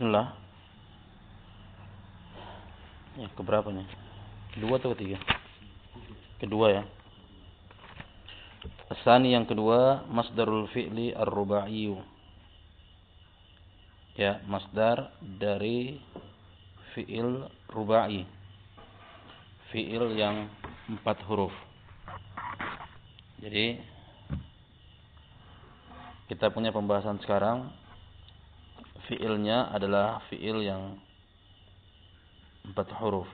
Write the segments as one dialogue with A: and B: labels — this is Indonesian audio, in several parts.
A: Bismillah. Ya, keberapa nih? Kedua atau ketiga? Kedua ya. Asani yang kedua, masdarul fi'li ar-ruba'iyyu. Ya, masdar dari fi'il ruba'i. Fi'il yang empat huruf. Jadi, kita punya pembahasan sekarang fiilnya adalah fiil yang empat huruf.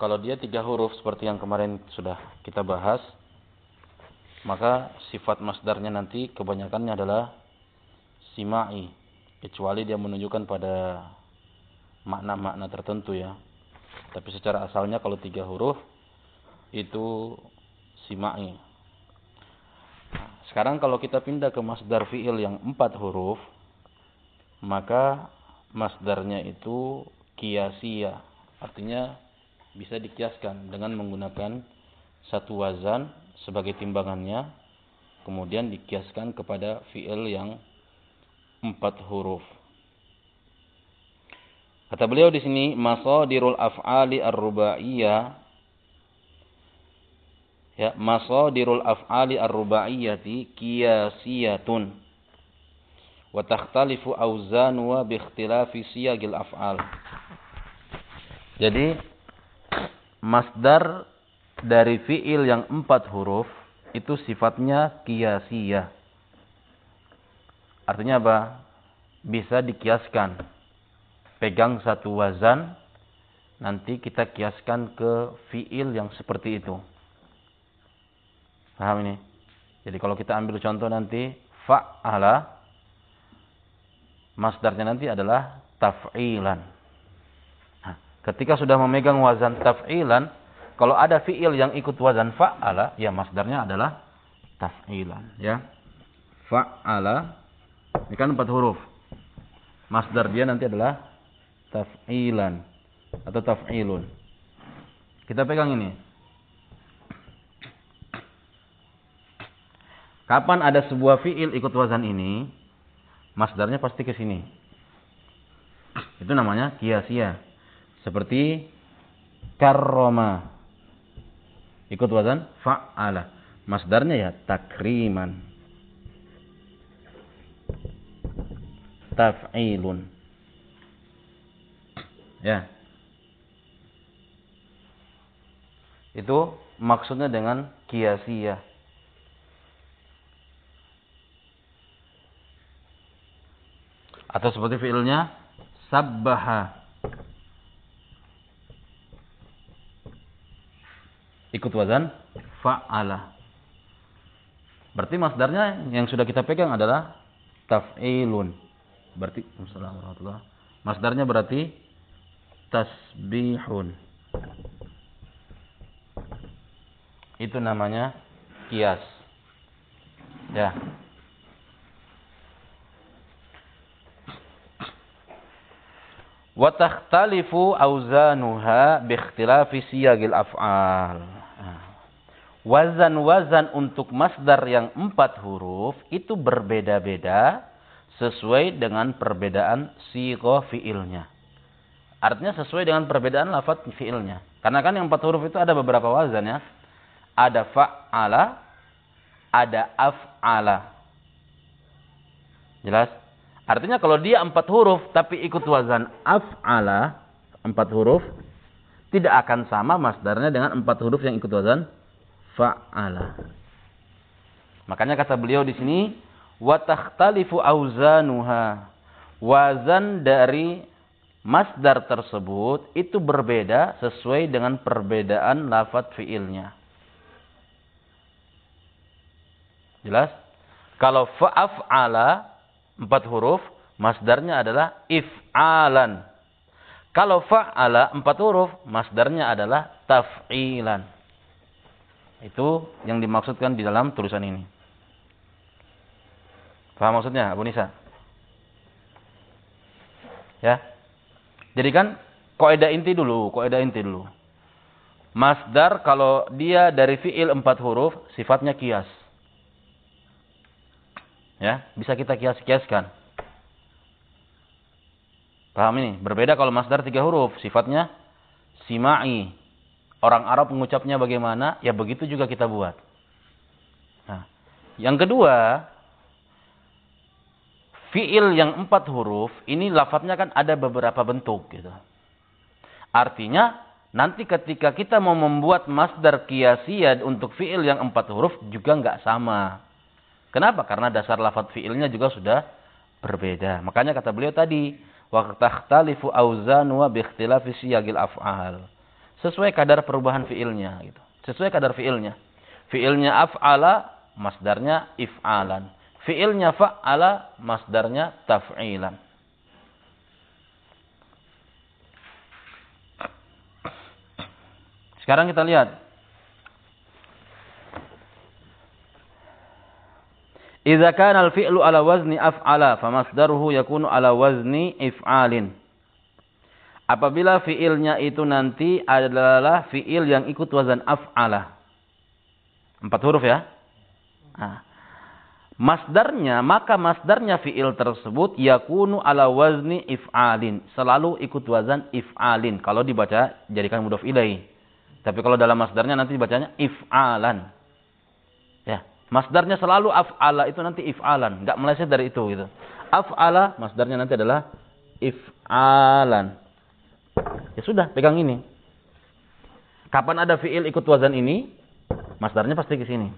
A: Kalau dia tiga huruf seperti yang kemarin sudah kita bahas, maka sifat masdarnya nanti kebanyakannya adalah simai, kecuali dia menunjukkan pada makna-makna tertentu ya. Tapi secara asalnya kalau tiga huruf itu simai. Sekarang kalau kita pindah ke masdar fi'il yang empat huruf, maka masdarnya itu kiasia. Artinya bisa dikiaskan dengan menggunakan satu wazan sebagai timbangannya, kemudian dikiaskan kepada fi'il yang empat huruf. Kata beliau di sini, masadirul af'ali ar-rubaiyah ya masadirul af'ali ar-rubaiyati qiyasiyatun. Wa takhtalifu awzanuha bi ikhtilafi siyagil af'al. Jadi masdar dari fiil yang empat huruf itu sifatnya qiyasiyah. Artinya apa? Bisa dikiaskan. Pegang satu wazan nanti kita kiaskan ke fiil yang seperti itu Paham ini? Jadi kalau kita ambil contoh nanti fa'ala masdarnya nanti adalah taf'ilan. Nah, ketika sudah memegang wazan taf'ilan, kalau ada fi'il yang ikut wazan fa'ala, ya masdarnya adalah taf'ilan, ya. Fa'ala ini kan empat huruf. Masdar dia nanti adalah taf'ilan atau taf'ilun. Kita pegang ini. Kapan ada sebuah fiil ikut wazan ini, masdarnya pasti ke sini. Itu namanya kiasia. Seperti karroma. Ikut wazan fa'ala. Masdarnya ya takriman. Taf'ilun. Ya. Itu maksudnya dengan kiasia. Atau seperti fiilnya sabbaha. Ikut wazan fa'ala. Berarti masdarnya yang sudah kita pegang adalah taf'ilun. Berarti Assalamualaikum Masdarnya berarti tasbihun. Itu namanya kias. Ya. Wa takhtalifu auzanuha bi ikhtilafi siyagil af'al. Wazan-wazan untuk masdar yang empat huruf itu berbeda-beda sesuai dengan perbedaan sigo fiilnya. Artinya sesuai dengan perbedaan lafaz fiilnya. Karena kan yang empat huruf itu ada beberapa wazan ya. Ada fa'ala, ada af'ala. Jelas? Artinya kalau dia empat huruf tapi ikut wazan af'ala, empat huruf, tidak akan sama masdarnya dengan empat huruf yang ikut wazan fa'ala. Makanya kata beliau di sini, wa takhtalifu auzanuha. Wazan dari masdar tersebut itu berbeda sesuai dengan perbedaan lafaz fiilnya. Jelas? Kalau fa'af'ala empat huruf, masdarnya adalah if'alan. Kalau fa'ala empat huruf, masdarnya adalah taf'ilan. Itu yang dimaksudkan di dalam tulisan ini. Paham maksudnya Abu Nisa? Ya. Jadi kan kaidah inti dulu, kaidah inti dulu. Masdar kalau dia dari fiil empat huruf sifatnya kias. Ya, bisa kita kias-kiaskan. Paham ini? Berbeda kalau masdar tiga huruf. Sifatnya simai. Orang Arab mengucapnya bagaimana, ya begitu juga kita buat. Nah, yang kedua, fiil yang empat huruf, ini lafadznya kan ada beberapa bentuk. gitu. Artinya, nanti ketika kita mau membuat masdar kiasiyah untuk fiil yang empat huruf, juga nggak sama. Kenapa? Karena dasar lafadz fiilnya juga sudah berbeda. Makanya kata beliau tadi, wa auzanu bi ikhtilafi siyagil af'al. Sesuai kadar perubahan fiilnya gitu. Sesuai kadar fiilnya. Fiilnya af'ala, masdarnya if'alan. Fiilnya fa'ala, masdarnya taf'ilan. Sekarang kita lihat Idza kana al-fi'lu ala wazni af'ala famasdaruhu yakunu ala wazni if'alin. Apabila fi'ilnya itu nanti adalah fi'il yang ikut wazan af'ala. Empat huruf ya. Nah. Masdarnya, maka masdarnya fi'il tersebut yakunu ala wazni if'alin. Selalu ikut wazan if'alin. Kalau dibaca jadikan mudhof ilaih. Tapi kalau dalam masdarnya nanti dibacanya if'alan. Ya. Masdarnya selalu af'ala itu nanti if'alan, nggak meleset dari itu gitu. Af'ala masdarnya nanti adalah if'alan. Ya sudah, pegang ini. Kapan ada fi'il ikut wazan ini, masdarnya pasti ke sini.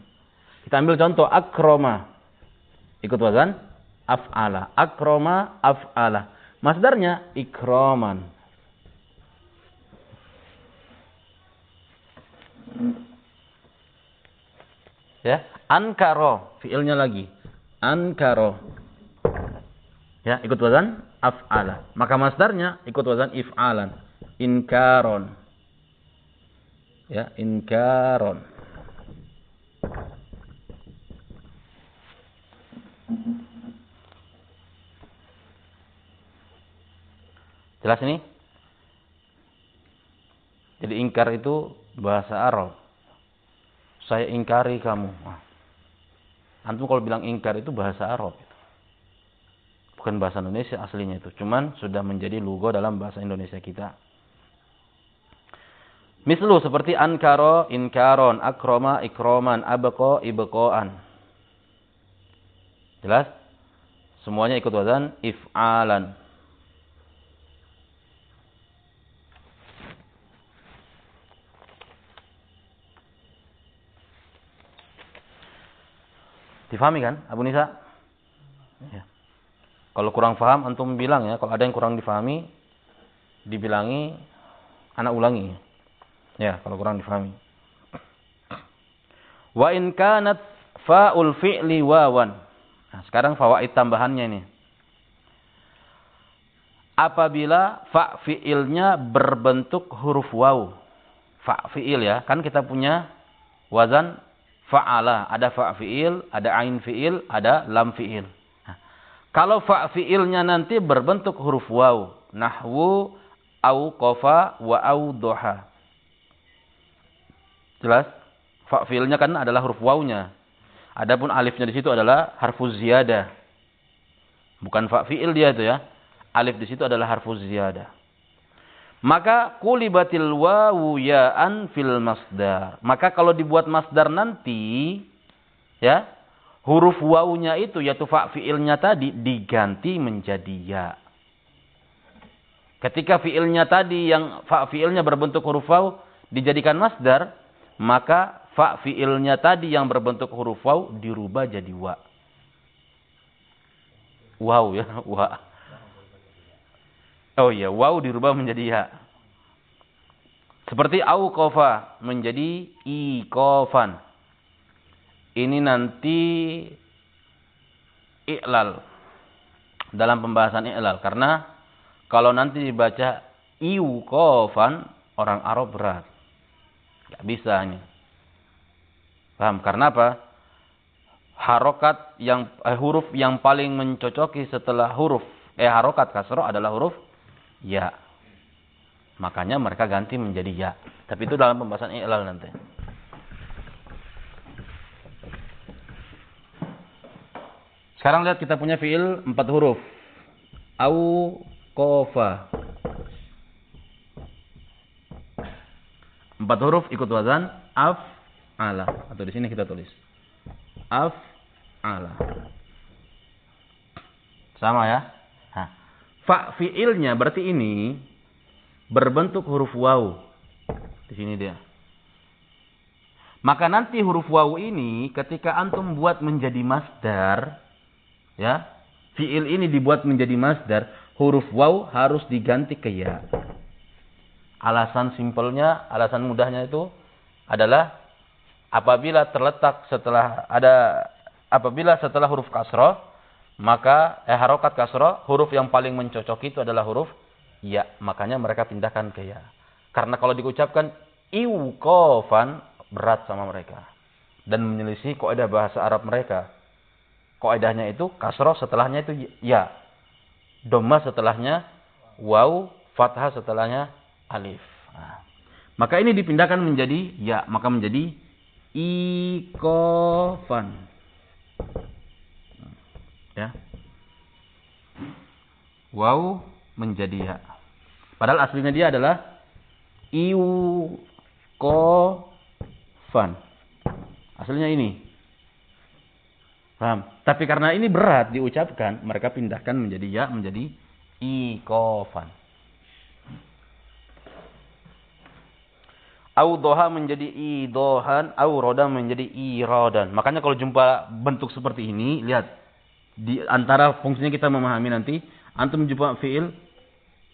A: Kita ambil contoh akroma. Ikut wazan af'ala. Akroma af'ala. Masdarnya ikroman. Ya, ankaro, fiilnya lagi. Ankaro. Ya, ikut wazan af'ala. Maka masdarnya ikut wazan if'alan. Inkaron. Ya, inkaron. Jelas ini? Jadi ingkar itu bahasa Arab saya ingkari kamu. Antum kalau bilang ingkar itu bahasa Arab. Bukan bahasa Indonesia aslinya itu. Cuman sudah menjadi logo dalam bahasa Indonesia kita. Mislu seperti ankaro, inkaron, akroma, ikroman, abeko, ibekoan. Jelas? Semuanya ikut wazan if'alan. Difahami kan Abu Nisa? Ya. Kalau kurang paham antum bilang ya, kalau ada yang kurang difahami dibilangi anak ulangi. Ya, kalau kurang difahami. Wa in kanat fa'ul fi'li wawan. Nah, sekarang fawaid tambahannya ini. Apabila fa fi'ilnya berbentuk huruf waw. Fa fi'il ya, kan kita punya wazan fa'ala, ada fa' fi'il, ada ain fi'il, ada lam fi'il. Nah, kalau fa' fi'ilnya nanti berbentuk huruf waw, nahwu au qafa wa au doha. Jelas? Fa' fi'ilnya kan adalah huruf wawnya. Adapun alifnya di situ adalah harfuz ziyadah. Bukan fa' fi'il dia itu ya. Alif di situ adalah harfuz ziyadah. Maka kulibatil wawu ya'an fil masdar. Maka kalau dibuat masdar nanti, ya, huruf wawunya itu yaitu fa fiilnya tadi diganti menjadi ya. Ketika fiilnya tadi yang fa fiilnya berbentuk huruf waw dijadikan masdar, maka fa fiilnya tadi yang berbentuk huruf waw dirubah jadi wa. Wow ya, wa. Oh iya, waw dirubah menjadi ya. Seperti auqafa menjadi iqafan. Ini nanti i'lal. Dalam pembahasan i'lal. Karena kalau nanti dibaca iuqafan, orang Arab berat. Gak bisa ini. Paham? Karena apa? Harokat yang eh, huruf yang paling mencocoki setelah huruf eh harokat kasroh adalah huruf ya. Makanya mereka ganti menjadi ya. Tapi itu dalam pembahasan i'lal nanti. Sekarang lihat kita punya fiil empat huruf. Au kofa. Empat huruf ikut wazan af ala atau di sini kita tulis af ala. Sama ya? Fa fiilnya berarti ini berbentuk huruf waw. Di sini dia. Maka nanti huruf waw ini ketika antum buat menjadi masdar, ya, fiil ini dibuat menjadi masdar, huruf waw harus diganti ke ya. Alasan simpelnya, alasan mudahnya itu adalah apabila terletak setelah ada apabila setelah huruf kasroh, maka eh, harokat kasroh, huruf yang paling mencocok itu adalah huruf ya. Makanya mereka pindahkan ke ya. Karena kalau diucapkan iwkofan, berat sama mereka dan menyelisih kaidah bahasa Arab mereka. Kaidahnya itu kasroh setelahnya itu ya. Doma setelahnya waw, fathah setelahnya alif. Nah. Maka ini dipindahkan menjadi ya, maka menjadi ikofan. Ya. Waw menjadi ya. Padahal aslinya dia adalah iu ko Fan. Hasilnya ini. Paham? Tapi karena ini berat diucapkan, mereka pindahkan menjadi ya, menjadi ikofan. Au doha menjadi idohan, au roda menjadi irodan. Makanya kalau jumpa bentuk seperti ini, lihat. Di antara fungsinya kita memahami nanti, antum jumpa fiil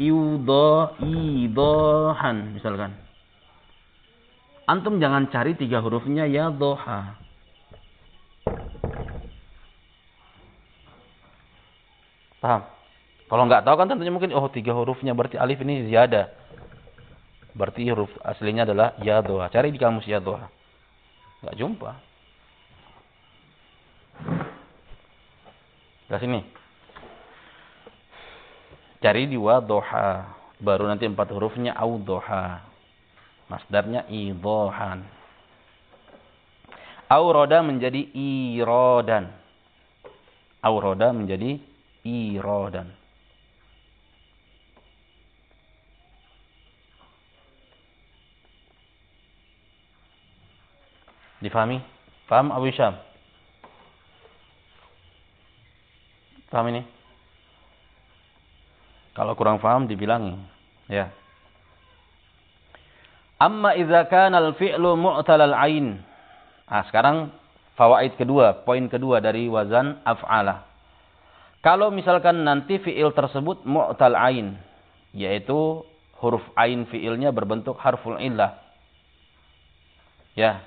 A: iudo, idohan, misalkan. Antum jangan cari tiga hurufnya ya doha. Paham? Kalau nggak tahu kan tentunya mungkin oh tiga hurufnya berarti alif ini ziyada. Berarti huruf aslinya adalah ya doha. Cari di kamus ya doha. Nggak jumpa. Ke sini. Cari di wa doha. Baru nanti empat hurufnya au doha. Masdarnya idohan. Auroda menjadi irodan. Auroda menjadi irodan. Difahami? Paham Abu Syam? Paham ini? Kalau kurang paham dibilangi. Ya. Amma idza kana al-fi'lu mu'talal ain. Ah, sekarang fawaid kedua, poin kedua dari wazan af'ala. Kalau misalkan nanti fi'il tersebut mu'tal ain, yaitu huruf ain fi'ilnya berbentuk harful illah. Ya.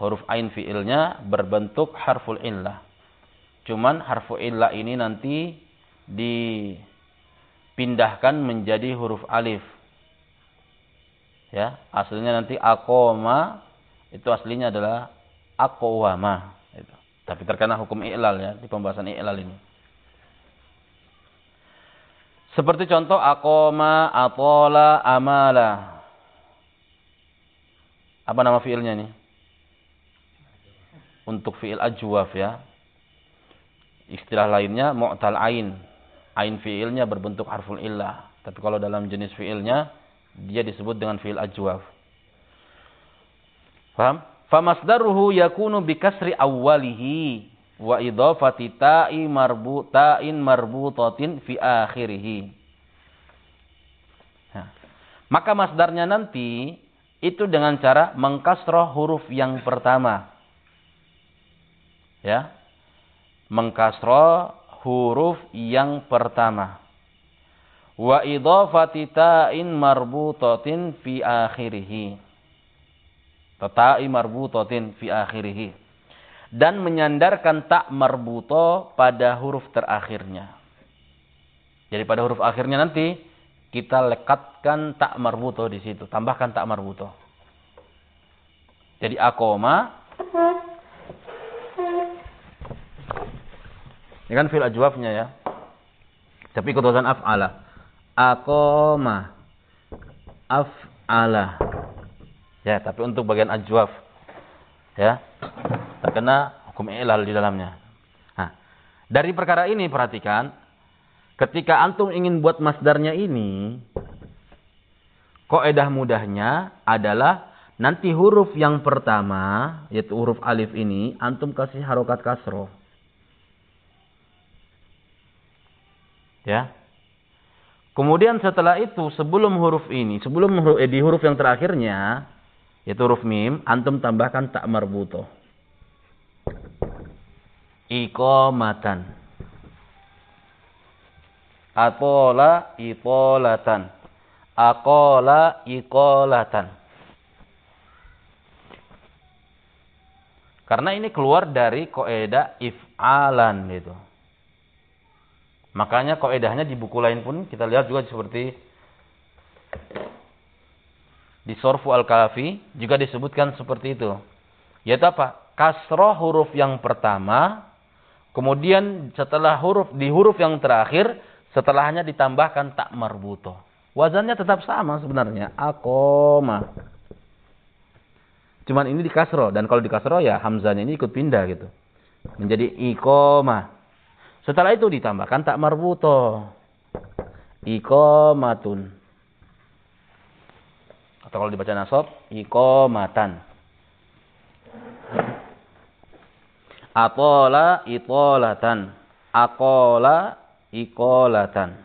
A: Huruf ain fi'ilnya berbentuk harful illah. Cuman harful illah ini nanti dipindahkan menjadi huruf alif. Ya aslinya nanti akoma itu aslinya adalah akowama tapi terkena hukum i'lal ya di pembahasan i'lal ini. Seperti contoh akoma atola amala. Apa nama fiilnya ini? Untuk fiil ajwaf ya istilah lainnya mu'tal ain ain fiilnya berbentuk harful illah tapi kalau dalam jenis fiilnya dia disebut dengan fi'il ajwaf. Paham? Famasdaruhu yakunu bikasri awwalihi wa idhafati ta'i marbuta'in marbutatin fi akhirih. Maka masdarnya nanti itu dengan cara mengkasroh huruf yang pertama. Ya. Mengkasroh huruf yang pertama wa idhafati ta'in marbutatin fi akhirih. Ta'i marbutatin fi akhirih. Dan menyandarkan tak marbuto pada huruf terakhirnya. Jadi pada huruf akhirnya nanti kita lekatkan tak marbuto di situ, tambahkan tak marbuto. Jadi akoma Ini kan fil ajwafnya ya. Tapi ikut af'ala akoma af'ala. Ya, tapi untuk bagian ajwaf ya, terkena hukum ilal di dalamnya. Nah, dari perkara ini perhatikan Ketika antum ingin buat masdarnya ini, koedah mudahnya adalah nanti huruf yang pertama, yaitu huruf alif ini, antum kasih harokat kasroh. Ya. Kemudian setelah itu, sebelum huruf ini, sebelum huruf, eh, di huruf yang terakhirnya, yaitu huruf mim, antum tambahkan tak marbuto. Iqamatan. Atola itolatan. Akola ikolatan. Karena ini keluar dari koedah if'alan gitu. Makanya koedahnya di buku lain pun kita lihat juga seperti di Sorfu Al-Kalafi juga disebutkan seperti itu. Yaitu apa? Kasroh huruf yang pertama, kemudian setelah huruf di huruf yang terakhir Setelahnya ditambahkan tak marbuto. Wazannya tetap sama sebenarnya. Akoma. Cuman ini di kasro. Dan kalau di kasro ya hamzanya ini ikut pindah gitu. Menjadi ikoma. Setelah itu ditambahkan tak marbuto. Ikomatun. Atau kalau dibaca nasab, ikomatan. Atola itolatan. Akola iqalatan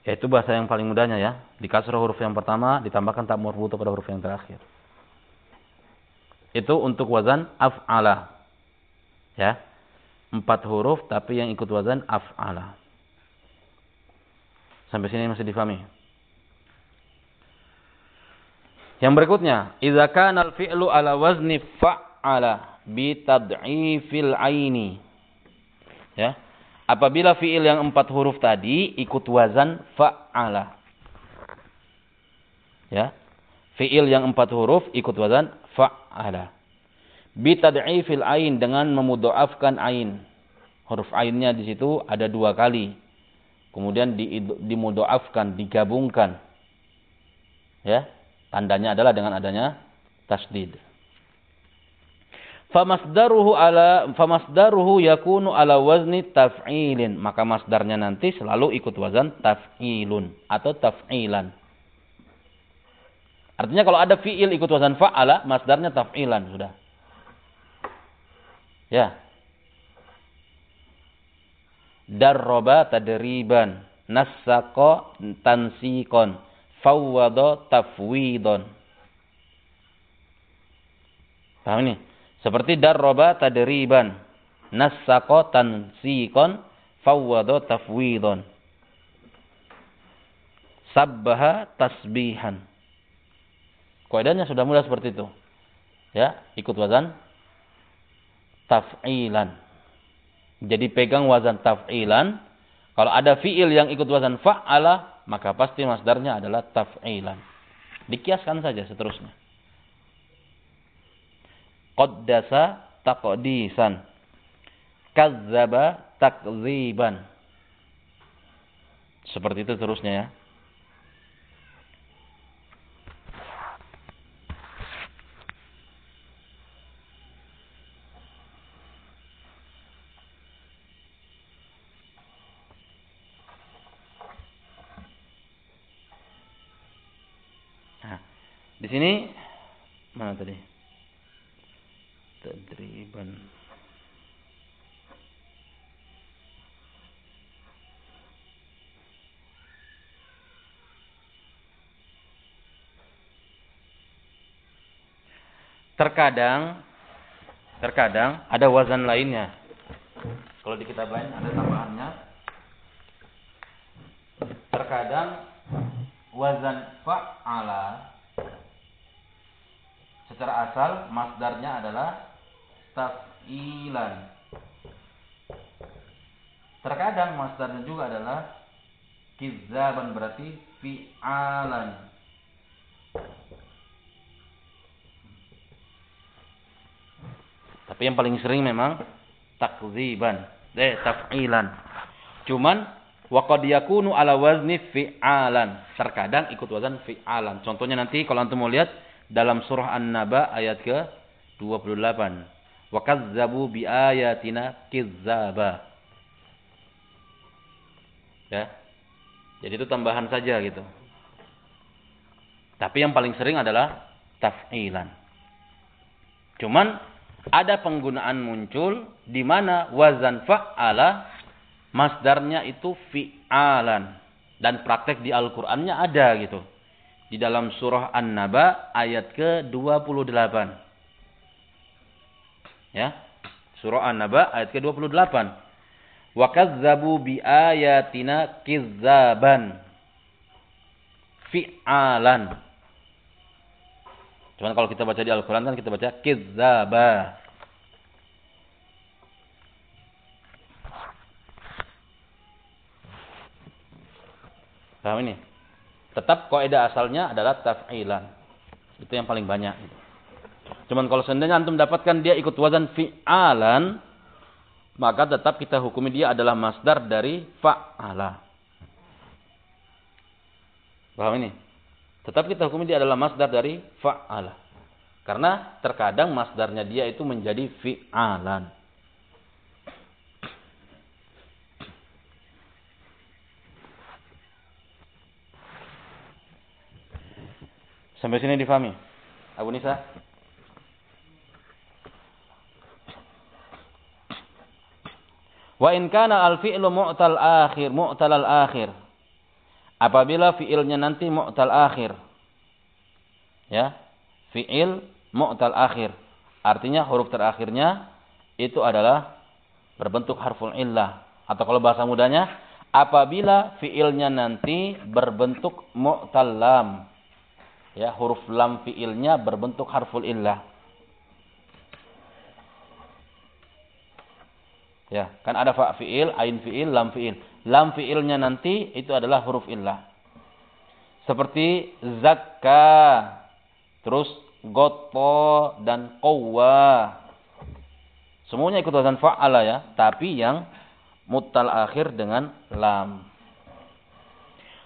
A: Yaitu bahasa yang paling mudahnya ya. Di kasroh huruf yang pertama ditambahkan tak marbuto pada huruf yang terakhir. Itu untuk wazan af'ala. Ya. Empat huruf tapi yang ikut wazan af'ala. Sampai sini masih difahami. Yang berikutnya, idza kana al-fi'lu ala wazni fa'ala bi tad'ifil aini. Ya apabila fiil yang empat huruf tadi ikut wazan fa'ala. Ya. Fiil yang empat huruf ikut wazan fa'ala. Bitad'ifil ain dengan memudoafkan ain. Huruf ainnya di situ ada dua kali. Kemudian di, digabungkan. Ya. Tandanya adalah dengan adanya tasdid famasdaruhu ala famasdaruhu yakunu ala wazni taf'ilin. Maka masdarnya nanti selalu ikut wazan taf'ilun atau taf'ilan. Artinya kalau ada fiil ikut wazan fa'ala masdarnya taf'ilan sudah. Ya. Darroba tadriban nassako tansikon fawwado tafwidon. Paham ini seperti darroba tadriban. Nassako tansikon. Fawwado tafwidon. Sabbaha tasbihan. Kaidahnya sudah mudah seperti itu. Ya, ikut wazan taf'ilan. Jadi pegang wazan taf'ilan. Kalau ada fi'il yang ikut wazan fa'ala, maka pasti masdarnya adalah taf'ilan. Dikiaskan saja seterusnya qaddasa taqdisan. Kazzaba takziban. Seperti itu terusnya ya. Nah, di sini mana tadi? Tadriban terkadang terkadang ada wazan lainnya. Kalau di kitab lain ada tambahannya. Terkadang wazan fa'ala secara asal masdarnya adalah taf'ilan. Terkadang masdarnya juga adalah Kizaban berarti fi'alan. Tapi yang paling sering memang takziban, eh taf'ilan. Cuman waqad yakunu ala wazni fi'alan. Terkadang ikut wazan fi'alan. Contohnya nanti kalau antum mau lihat dalam surah An-Naba ayat ke 28. Wa kazzabu bi ayatina kizzaba. Ya. Jadi itu tambahan saja gitu. Tapi yang paling sering adalah taf'ilan. Cuman ada penggunaan muncul di mana wazan fa'ala masdarnya itu fi'alan dan praktek di Al-Qur'annya ada gitu. Di dalam surah An-Naba ayat ke-28. Ya. Surah An-Naba ayat ke-28 wa kazzabu bi ayatina kizzaban fi'alan cuman kalau kita baca di Al-Qur'an kan kita baca kizzaba Paham ini? Tetap kaidah asalnya adalah taf'ilan. Itu yang paling banyak. Cuman kalau seandainya antum dapatkan dia ikut wazan fi'alan, maka tetap kita hukumi dia adalah masdar dari fa'ala. Paham ini? Tetap kita hukumi dia adalah masdar dari fa'ala. Karena terkadang masdarnya dia itu menjadi fi'alan. Sampai sini difahami? Abu Nisa? Wa in kana al fi'lu mu'tal akhir, mu'tal al akhir. Apabila fi'ilnya nanti mu'tal akhir. Ya. Fi'il mu'tal akhir. Artinya huruf terakhirnya itu adalah berbentuk harful illah. Atau kalau bahasa mudanya, apabila fi'ilnya nanti berbentuk mu'tal lam. Ya, huruf lam fi'ilnya berbentuk harful illah. Ya, kan ada fa fi'il, ain fi'il, lam fi'il. Lam fi'ilnya nanti itu adalah huruf illah. Seperti zakka, terus goto dan qawwa. Semuanya ikut wazan fa'ala ya, tapi yang mutal akhir dengan lam.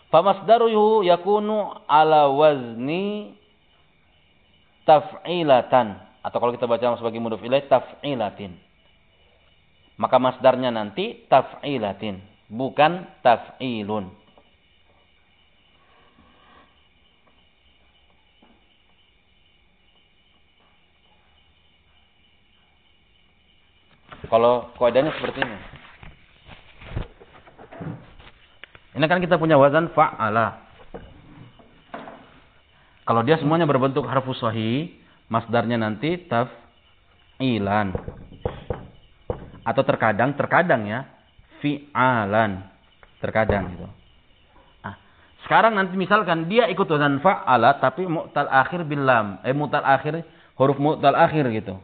A: Famasdaruhu yakunu ala wazni taf'ilatan. Atau kalau kita baca sebagai muduf ilaih, taf'ilatin. Maka masdarnya nanti taf'ilatin, bukan taf'ilun. Kalau kaidahnya seperti ini. Ini kan kita punya wazan fa'ala. Kalau dia semuanya berbentuk harfu sahih, masdarnya nanti taf'ilan atau terkadang terkadang ya fi'alan terkadang gitu. Nah, sekarang nanti misalkan dia ikut wazan fa'ala tapi mu'tal akhir bil lam, eh mu'tal akhir huruf mu'tal akhir gitu.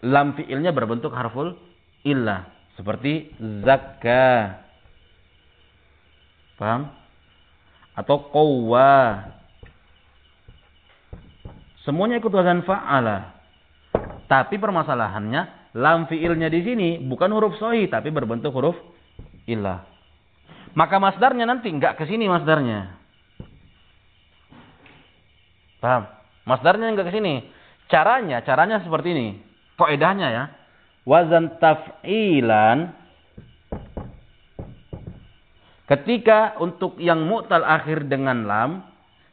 A: Lam fi'ilnya berbentuk harful illah seperti zakka. Paham? Atau qawwa. Semuanya ikut wazan fa'ala. Tapi permasalahannya lam fiilnya di sini bukan huruf soi tapi berbentuk huruf ilah. Maka masdarnya nanti enggak ke sini masdarnya. Paham? Masdarnya enggak ke sini. Caranya, caranya seperti ini. Kaidahnya ya. Wazan taf'ilan ketika untuk yang mu'tal akhir dengan lam,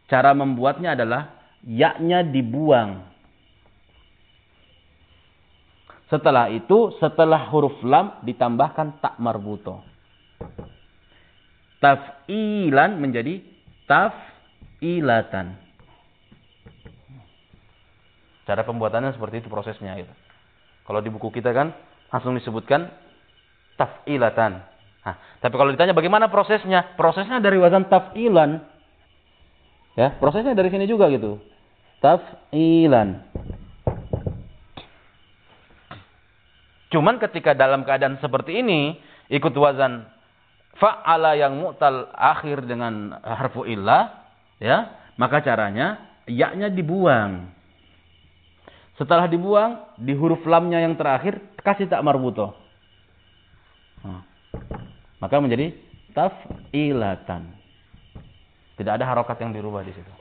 A: cara membuatnya adalah yaknya dibuang setelah itu, setelah huruf lam ditambahkan tak marbuto. Taf'ilan menjadi taf'ilatan. Cara pembuatannya seperti itu prosesnya. Gitu. Kalau di buku kita kan langsung disebutkan taf'ilatan. Nah, tapi kalau ditanya bagaimana prosesnya? Prosesnya dari wazan taf'ilan. Ya, prosesnya dari sini juga gitu. Taf'ilan. Cuman ketika dalam keadaan seperti ini ikut wazan fa'ala yang mu'tal akhir dengan harfu illah, ya, maka caranya ya-nya dibuang. Setelah dibuang, di huruf lamnya yang terakhir kasih tak marbuto. Nah, maka menjadi taf'ilatan. Tidak ada harokat yang dirubah di situ.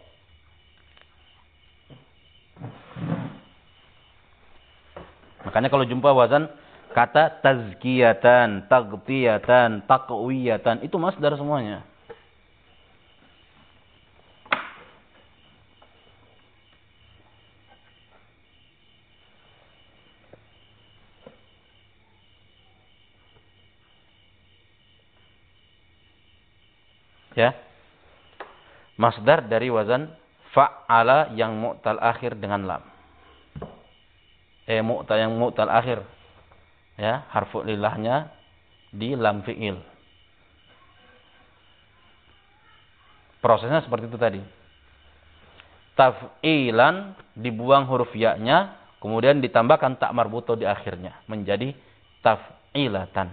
A: Makanya kalau jumpa wazan kata tazkiyatan, tagtiyatan, taqwiyatan, itu masdar semuanya. Ya. Masdar dari wazan fa'ala yang mu'tal akhir dengan lam. Eh mu'tal yang mu'tal akhir. Ya, harfu lillahnya di lam fi'il. Prosesnya seperti itu tadi. Taf'ilan dibuang huruf ya-nya, kemudian ditambahkan tak marbuto di akhirnya menjadi taf'ilatan.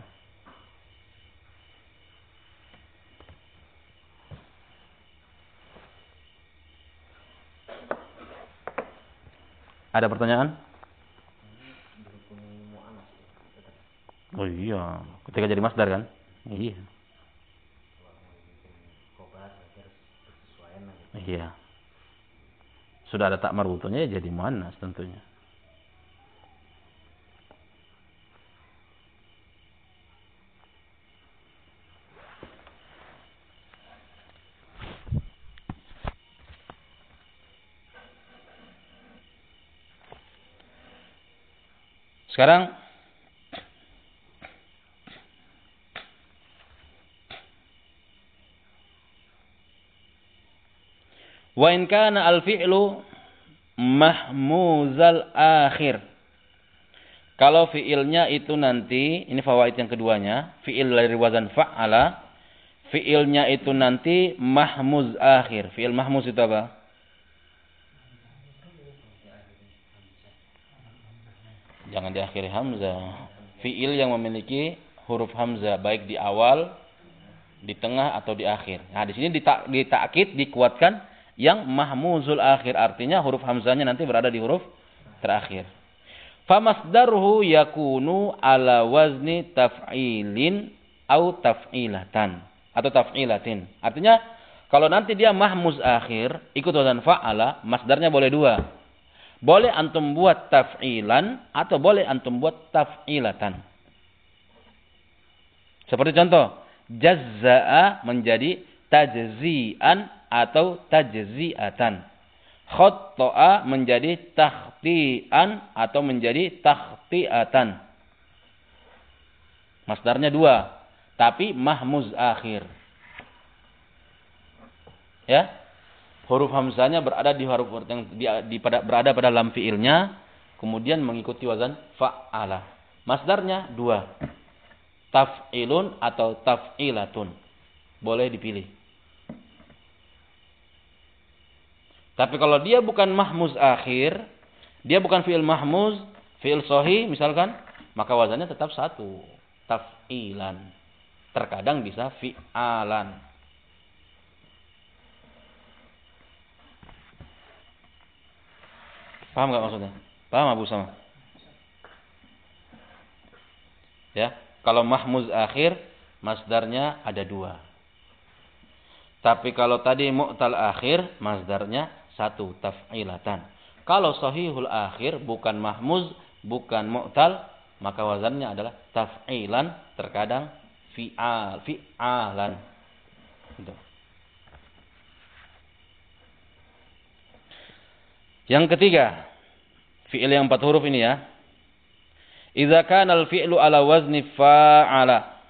A: Ada pertanyaan? Oh iya, ketika jadi masdar kan? Iya. Iya. Sudah ada tak marbutonya ya jadi muannas tentunya. Sekarang Wa in kana al-fi'lu mahmuzal akhir. Kalau fi'ilnya itu nanti, ini fawaid yang keduanya, fi'il dari wazan fa'ala, fi'ilnya itu nanti mahmuz akhir. Fi'il mahmuz itu apa? Jangan diakhiri hamzah. Fiil yang memiliki huruf hamzah baik di awal, di tengah atau di akhir. Nah, di sini ditak ditakid dikuatkan yang mahmuzul akhir artinya huruf hamzahnya nanti berada di huruf terakhir. Famasdaruhu yakunu ala wazni taf'ilin au taf'ilatan atau taf'ilatin. Artinya kalau nanti dia mahmuz akhir ikut wazan fa'ala, masdarnya boleh dua boleh antum buat taf'ilan atau boleh antum buat taf'ilatan. Seperti contoh, jazza'a menjadi tajzi'an atau tajzi'atan. Khotta'a menjadi takhti'an atau menjadi takhti'atan. Masdarnya dua, tapi mahmuz akhir. Ya, huruf hamzahnya berada di huruf yang di, di pada berada pada lam fiilnya kemudian mengikuti wazan fa'ala. Masdarnya dua. Taf'ilun atau taf'ilatun. Boleh dipilih. Tapi kalau dia bukan mahmuz akhir, dia bukan fi'il mahmuz, fi'il sohi misalkan, maka wazannya tetap satu. Taf'ilan. Terkadang bisa fi'alan. Paham nggak maksudnya? Paham Abu Sama? Ya, kalau mahmuz akhir, masdarnya ada dua. Tapi kalau tadi mu'tal akhir, masdarnya satu, taf'ilatan. Kalau sahihul akhir, bukan mahmuz, bukan mu'tal, maka wazannya adalah taf'ilan, terkadang fi'al, fi'alan. Gitu. Yang ketiga, fi'il yang empat huruf ini ya. Idza kana al-fi'lu ala wazni fa'ala.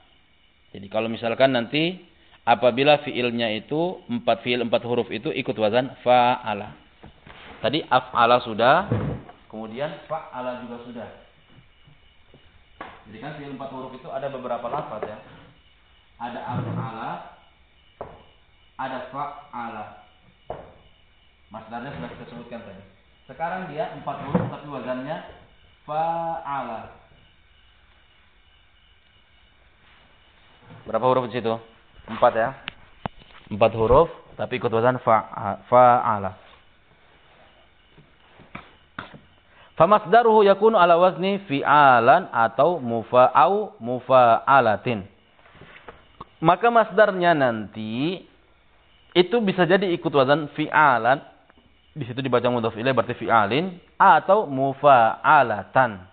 A: Jadi kalau misalkan nanti apabila fi'ilnya itu empat fi'il empat huruf itu ikut wazan fa'ala. Tadi af'ala sudah, kemudian fa'ala juga sudah. Jadi kan fi'il empat huruf itu ada beberapa lafaz ya. Ada af'ala, ada fa'ala. Masdarnya sudah kita sebutkan tadi. Sekarang dia empat huruf tapi wazannya fa'ala. Berapa huruf di situ? Empat ya. Empat huruf, tapi ikut wazan fa'ala. Famasdaruhu yakunu ala wazni fi'alan atau mufa'au mufa'alatin. Maka masdarnya nanti itu bisa jadi ikut wazan fi'alan. Di situ dibaca mudhaf ilaih berarti fi'alin atau mufa'alatan.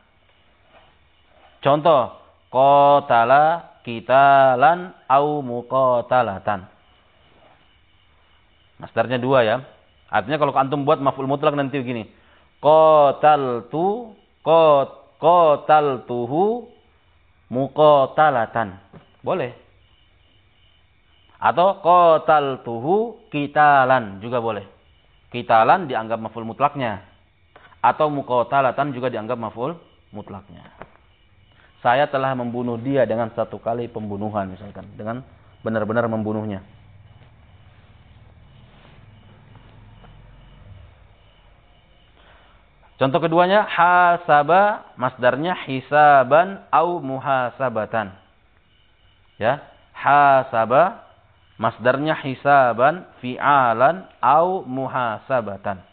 A: Contoh, qatala kitalan au muqatalatan. Masdarnya dua ya. Artinya kalau antum buat maf'ul mutlak nanti begini. Qataltu qat qataltuhu muqatalatan. Boleh. Atau kotal tuhu kitalan juga boleh. Kitalan dianggap maful mutlaknya. Atau mukotalatan juga dianggap maful mutlaknya. Saya telah membunuh dia dengan satu kali pembunuhan misalkan. Dengan benar-benar membunuhnya. Contoh keduanya hasaba masdarnya hisaban au muhasabatan. Ya, hasaba Masdarnya hisaban, fi'alan, au muhasabatan.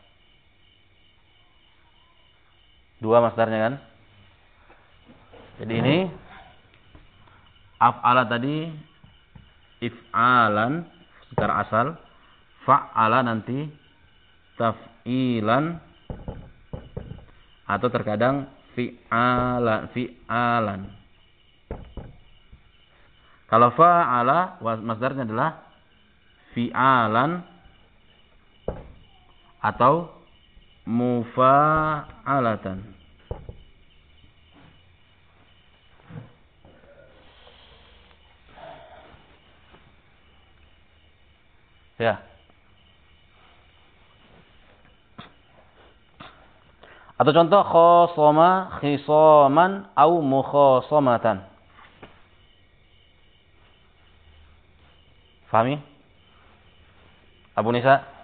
A: Dua masdarnya kan? Jadi ini af'ala tadi if'alan secara asal, fa'ala nanti taf'ilan atau terkadang fi'alan fi'alan. Kalau fa'ala masdarnya adalah fi'alan atau mufa'alatan. Ya. Atau contoh khosoma, khisoman, au mukhosomatan. Fahami? Abu Nisa?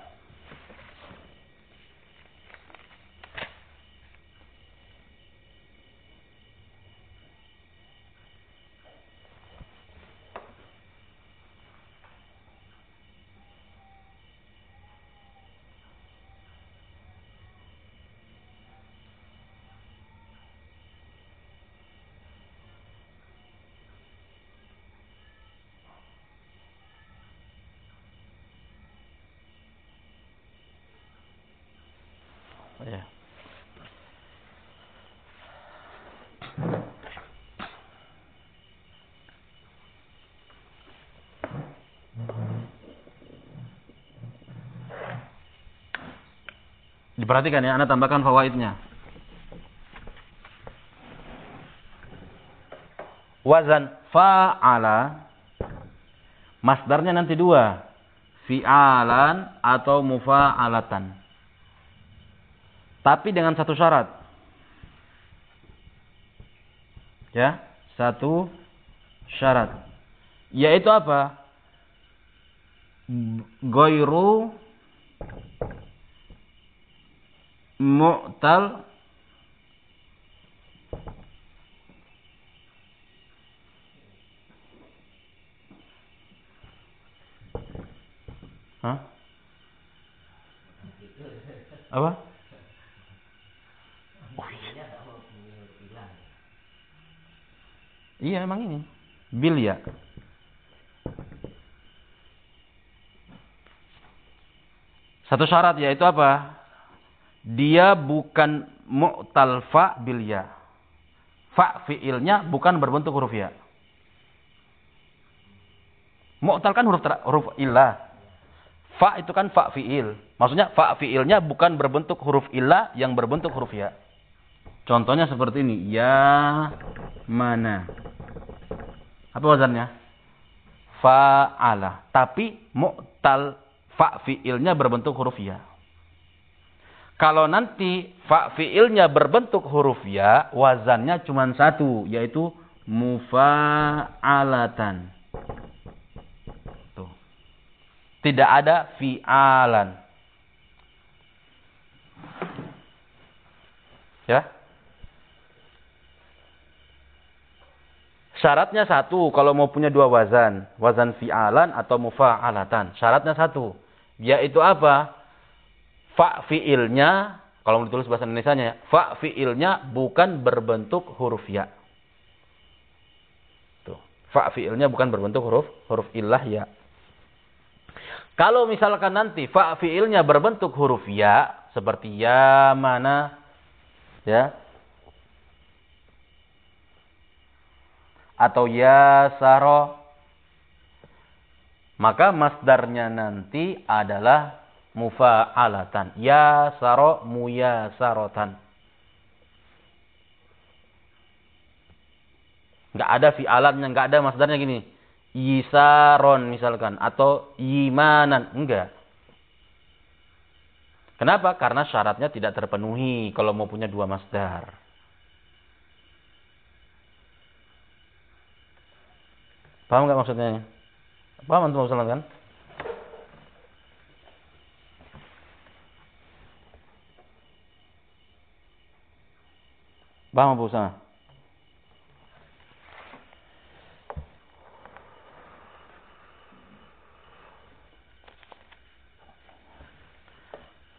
A: Ya. Diperhatikan ya, Anda tambahkan fawaidnya. Wazan fa'ala masdarnya nanti dua. Fi'alan atau mufa'alatan. Tapi dengan satu syarat. Ya, satu syarat. Yaitu apa? Goiru mu'tal Hah? Apa? Iya emang ini. Bilya. Satu syarat yaitu apa? Dia bukan mu'tal fa bilya. Fa fiilnya bukan berbentuk huruf ya. Mu'tal kan huruf huruf ilah. Fa itu kan fa fiil. Maksudnya fa fiilnya bukan berbentuk huruf ilah yang berbentuk huruf ya. Contohnya seperti ini. Ya mana. Apa wazannya? Fa'ala. Tapi mu'tal fa fi'ilnya berbentuk huruf ya. Kalau nanti fa fi'ilnya berbentuk huruf ya, wazannya cuma satu, yaitu mufa'alatan. Tuh. Tidak ada fi'alan. Ya. Syaratnya satu, kalau mau punya dua wazan. Wazan fi'alan atau mufa'alatan. Syaratnya satu. Yaitu apa? Fa fi'ilnya, kalau ditulis bahasa Indonesia nya, fa fi'ilnya bukan berbentuk huruf ya. Tuh. Fa fi'ilnya bukan berbentuk huruf huruf ilah ya. Kalau misalkan nanti fa fi'ilnya berbentuk huruf ya, seperti ya mana, ya, atau ya saro maka masdarnya nanti adalah mufa'alatan. Ya saro muyasarotan. Nggak ada fi'alannya nggak ada masdarnya gini. Yisaron misalkan atau yimanan. Enggak kenapa? Karena syaratnya tidak terpenuhi kalau mau punya dua masdar Paham nggak maksudnya? Paham antum maksudnya kan? Paham Abu Usama?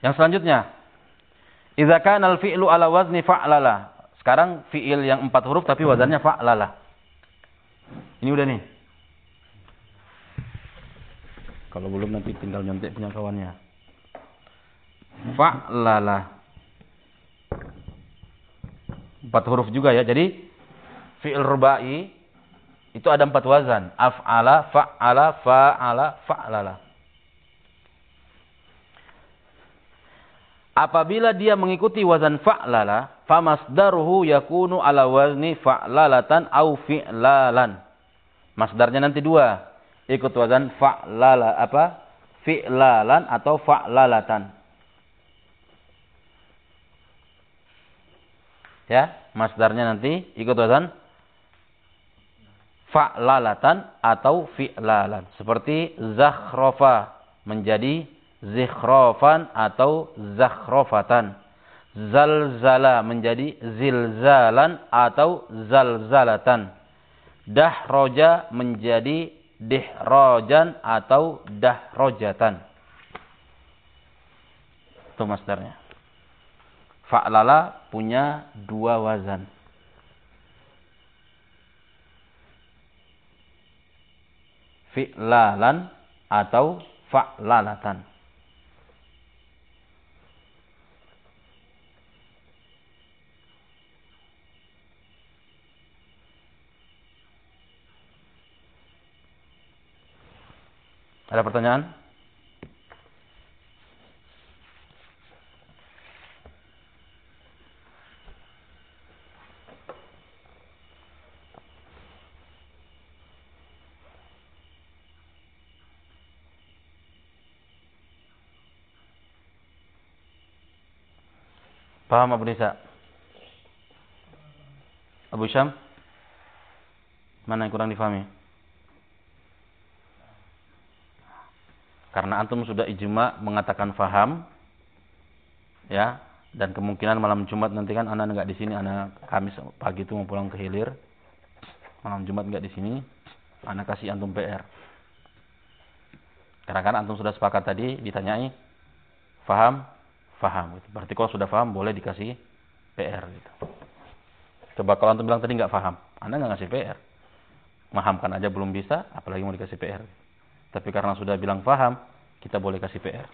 A: Yang selanjutnya, idza kana al-fi'lu ala wazni fa'lala. Sekarang fi'il yang empat huruf tapi wazannya fa'lala. Ini udah nih. Kalau belum nanti tinggal nyontek punya kawannya. Fa'lala. Empat huruf juga ya. Jadi fi'il rubai itu ada empat wazan. Af'ala, fa'ala, fa'ala, fa'lala. Apabila dia mengikuti wazan fa'lala, famasdaruhu yakunu ala wazni fa'lalatan au fi'lalan. Masdarnya nanti dua ikut wazan fa'lala apa? Fi'lalan atau fa'lalatan. Ya, masdarnya nanti ikut wazan fa'lalatan atau fi'lalan. Seperti zakhrofa menjadi zikhrofan atau zakhrofatan. Zalzala menjadi zilzalan atau zalzalatan. Dahroja menjadi dihrojan atau dahrojatan. Itu masdarnya. Fa'lala punya dua wazan. Fi'lalan atau fa'lalatan. Ada pertanyaan? Paham Abu Nisa? Abu Syam? Mana yang kurang difahami? Karena antum sudah ijma mengatakan faham, ya, dan kemungkinan malam Jumat nanti kan anak nggak di sini, anak Kamis pagi itu mau pulang ke hilir, malam Jumat nggak di sini, anak kasih antum PR. Karena kan antum sudah sepakat tadi ditanyai, faham, faham. Gitu. Berarti kalau sudah faham boleh dikasih PR. Gitu. Coba kalau antum bilang tadi nggak faham, anda nggak ngasih PR. Mahamkan aja belum bisa, apalagi mau dikasih PR. Tapi karena sudah bilang paham, kita boleh kasih PR.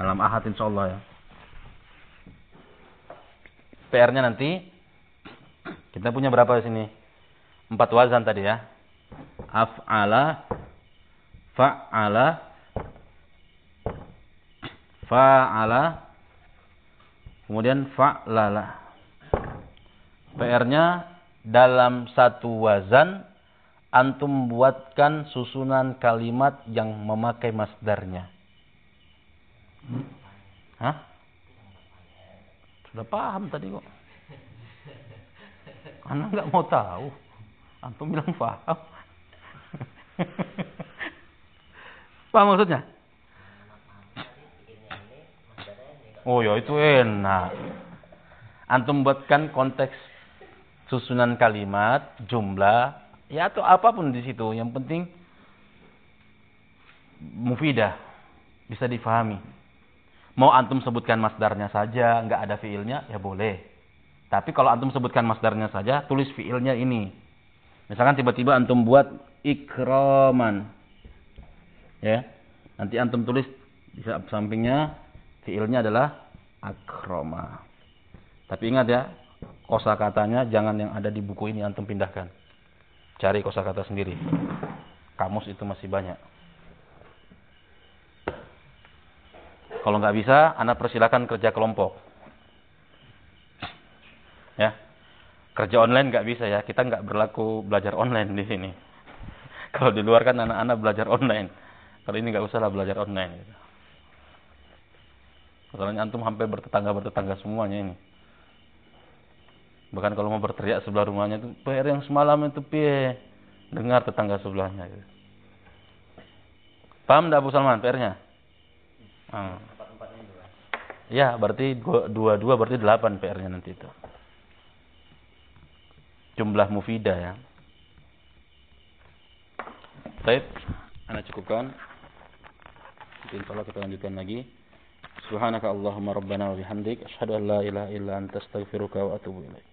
A: Dalam ahad insya Allah ya. PR-nya nanti kita punya berapa di sini? Empat wazan tadi ya. Af'ala, fa'ala, fa'ala, kemudian fa'lala. PR-nya dalam satu wazan antum buatkan susunan kalimat yang memakai masdarnya. Hah? Sudah paham tadi kok. Anak nggak mau tahu. Antum bilang paham. paham maksudnya? Oh ya itu enak. Antum buatkan konteks susunan kalimat, jumlah, ya atau apa pun di situ. Yang penting mufidah, bisa difahami. Mau antum sebutkan masdarnya saja, nggak ada fiilnya, ya boleh. Tapi kalau antum sebutkan masdarnya saja, tulis fiilnya ini. Misalkan tiba-tiba antum buat ikroman. Ya. Nanti antum tulis di sampingnya fiilnya adalah akroma. Tapi ingat ya, kosa katanya jangan yang ada di buku ini antum pindahkan. Cari kosa kata sendiri. Kamus itu masih banyak. Kalau nggak bisa, anda persilakan kerja kelompok. Ya, kerja online nggak bisa ya. Kita nggak berlaku belajar online di sini. Kalau di luar kan anak-anak belajar online. Kalau ini nggak usah lah belajar online. Masalahnya antum hampir bertetangga bertetangga semuanya ini. Bahkan kalau mau berteriak sebelah rumahnya itu, PR yang semalam itu piye? Dengar tetangga sebelahnya. Gitu. Paham tidak Abu Salman PR-nya? Hmm. Ya, berarti dua-dua berarti delapan PR-nya nanti itu. Jumlah mufidah ya. Baik, anak cukupkan. Insya Allah kita lanjutkan lagi. Subhanaka Allahumma rabbana wa bihamdik. Ashadu an la ilaha illa anta astaghfiruka wa atubu ilaik.